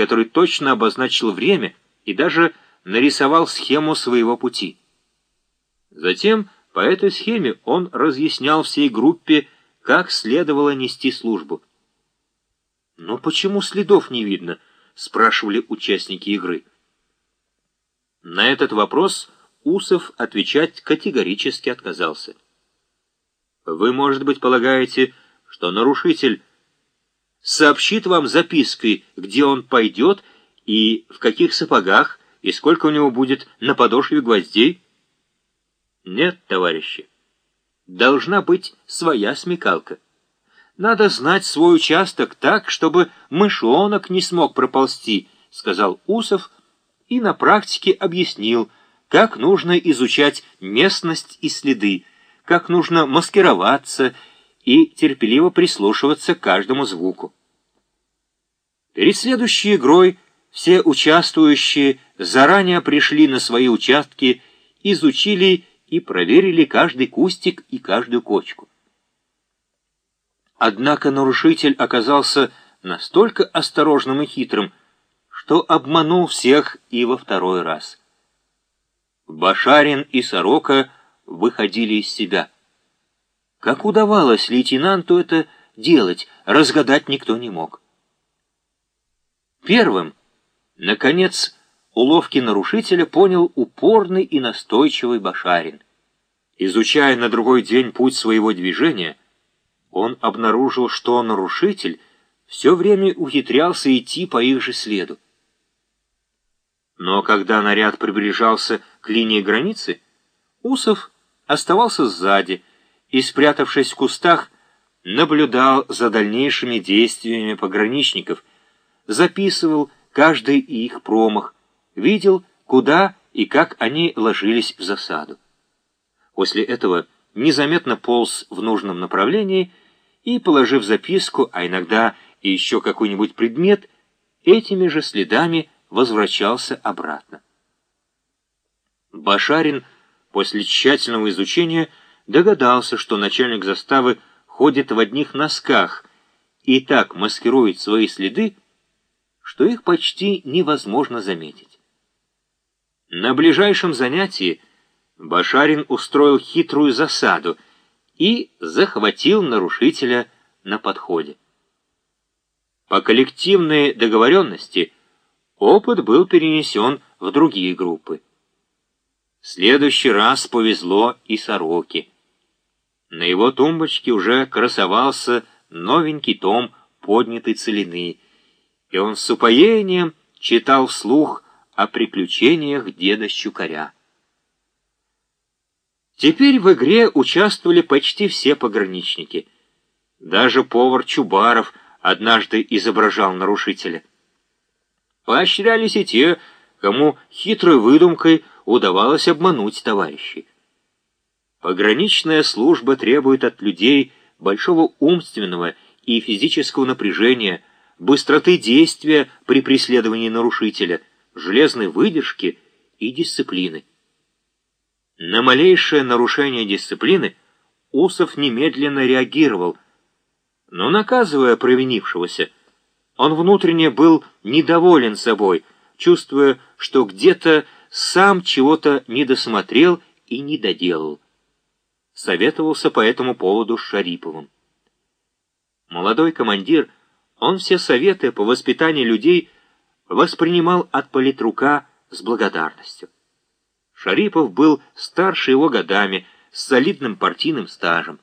который точно обозначил время и даже нарисовал схему своего пути. Затем по этой схеме он разъяснял всей группе, как следовало нести службу. «Но почему следов не видно?» — спрашивали участники игры. На этот вопрос Усов отвечать категорически отказался. Вы, может быть, полагаете, что нарушитель сообщит вам запиской, где он пойдет и в каких сапогах, и сколько у него будет на подошве гвоздей? Нет, товарищи. Должна быть своя смекалка. Надо знать свой участок так, чтобы мышонок не смог проползти, сказал Усов и на практике объяснил, как нужно изучать местность и следы, как нужно маскироваться и терпеливо прислушиваться к каждому звуку. Перед следующей игрой все участвующие заранее пришли на свои участки, изучили и проверили каждый кустик и каждую кочку. Однако нарушитель оказался настолько осторожным и хитрым, что обманул всех и во второй раз. Башарин и Сорока выходили из себя. Как удавалось лейтенанту это делать, разгадать никто не мог. Первым, наконец, уловки нарушителя понял упорный и настойчивый Башарин. Изучая на другой день путь своего движения, он обнаружил, что нарушитель все время ухитрялся идти по их же следу. Но когда наряд приближался к линии границы, Усов оставался сзади и, спрятавшись в кустах, наблюдал за дальнейшими действиями пограничников, записывал каждый их промах, видел, куда и как они ложились в засаду. После этого незаметно полз в нужном направлении и, положив записку, а иногда и еще какой-нибудь предмет, этими же следами возвращался обратно. Башарин после тщательного изучения догадался, что начальник заставы ходит в одних носках и так маскирует свои следы, что их почти невозможно заметить. На ближайшем занятии Башарин устроил хитрую засаду и захватил нарушителя на подходе. По коллективной договоренности опыт был перенесен в другие группы. В следующий раз повезло и сороке. На его тумбочке уже красовался новенький том поднятой целины, и он с упоением читал вслух о приключениях деда Щукаря. Теперь в игре участвовали почти все пограничники. Даже повар Чубаров однажды изображал нарушителя. Поощрялись и те, кому хитрой выдумкой удавалось обмануть товарищей. Пограничная служба требует от людей большого умственного и физического напряжения, быстроты действия при преследовании нарушителя, железной выдержки и дисциплины. На малейшее нарушение дисциплины Усов немедленно реагировал, но, наказывая провинившегося, он внутренне был недоволен собой, чувствуя, что где-то сам чего-то не досмотрел и не доделал. Советовался по этому поводу с Шариповым. Молодой командир, он все советы по воспитанию людей воспринимал от политрука с благодарностью. Шарипов был старше его годами, с солидным партийным стажем.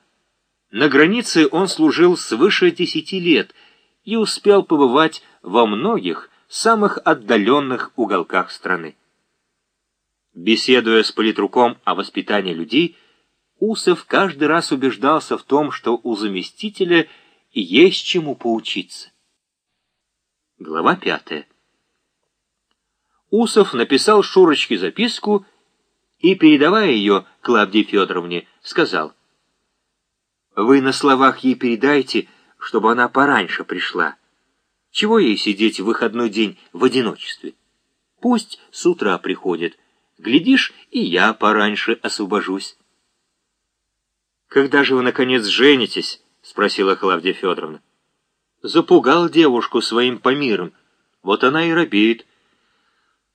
На границе он служил свыше десяти лет и успел побывать во многих самых отдаленных уголках страны. Беседуя с политруком о воспитании людей, Усов каждый раз убеждался в том, что у заместителя есть чему поучиться. Глава пятая. Усов написал Шурочке записку и, передавая ее Клавдии Федоровне, сказал, «Вы на словах ей передайте, чтобы она пораньше пришла. Чего ей сидеть в выходной день в одиночестве? Пусть с утра приходит». Глядишь, и я пораньше освобожусь. «Когда же вы, наконец, женитесь?» — спросила Клавдия Федоровна. Запугал девушку своим помиром. Вот она и робеет,